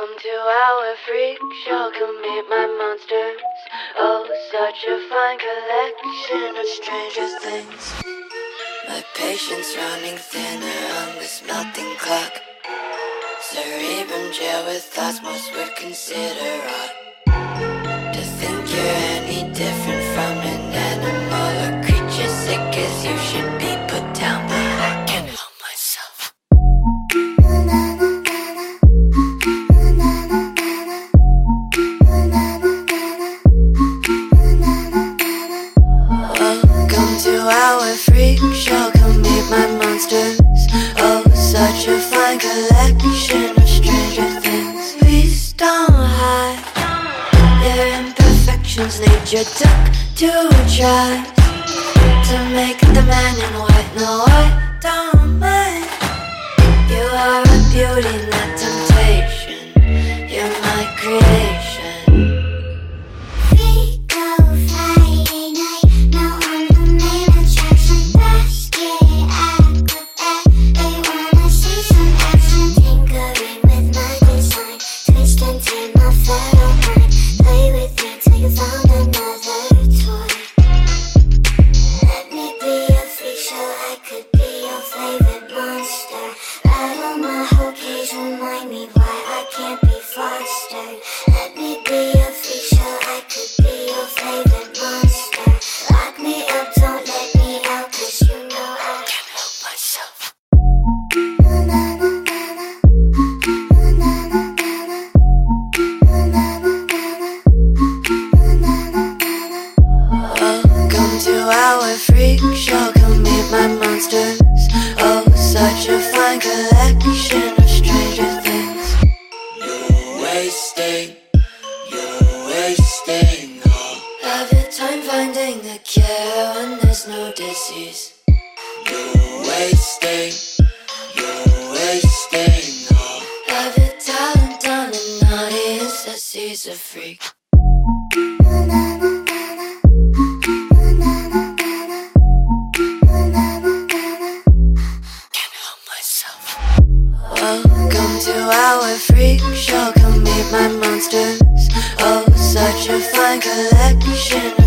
Welcome to our freak show. Come meet my monsters. Oh, such a fine collection of stranger things. My patience running thinner on this melting clock. Cerebrum jail with thoughts most would consider odd. Monsters. Oh, such a fine collection of stranger things. Please don't hide their imperfections. Nature took to try to make the man in white. No, I don't mind. You are a beauty, remind me why I can't wasting, you're wasting all of your time finding the cure when there's no disease. You're wasting, you're wasting all of your talent on an audience that sees a freak. Welcome to our freak show. Come meet my monsters. Oh, such a fine collection.